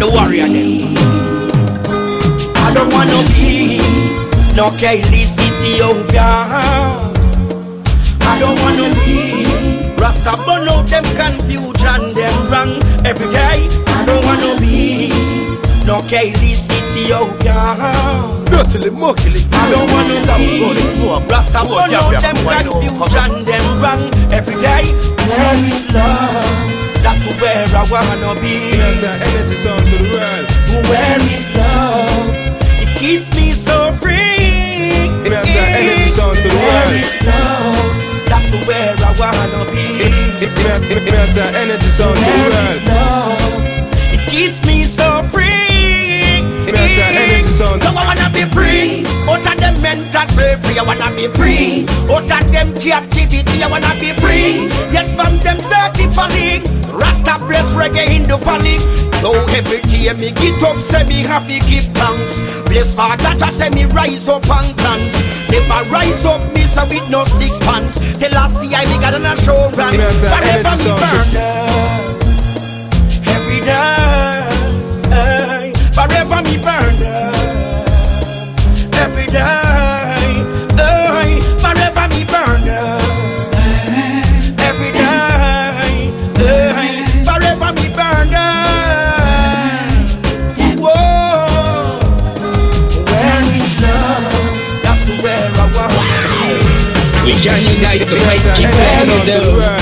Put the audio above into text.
the warrior them. I don't wanna be no Kaylee oh, Ethiopia. I don't wanna be Rasta burn out them confusion, them wrong every day. I don't wanna be no Kaylee Ethiopia. Dirtily, muckily. I don't wanna be Rasta burn out them confusion, them wrong every day. Where is love? That's where I wanna be. There's an energy sound to the world. Where is love? It keeps me so free. There's an energy sound to the Where world. is love? That's where I wanna be. There's an energy sound to the world. is love? It keeps me so free. Energy. No, I wanna be free. Out of them mental slavery, I wanna be free. Out of them captivity, I wanna be free. Yes, from them dirty falling. Rasta bless reggae in the valley. So every day me get up, say me happy give thanks. Bless Father, just say me rise up and dance. Never rise up, me so with no six pants. Tell us see I me got an assurance. Forever me burn We can unite to There's fight an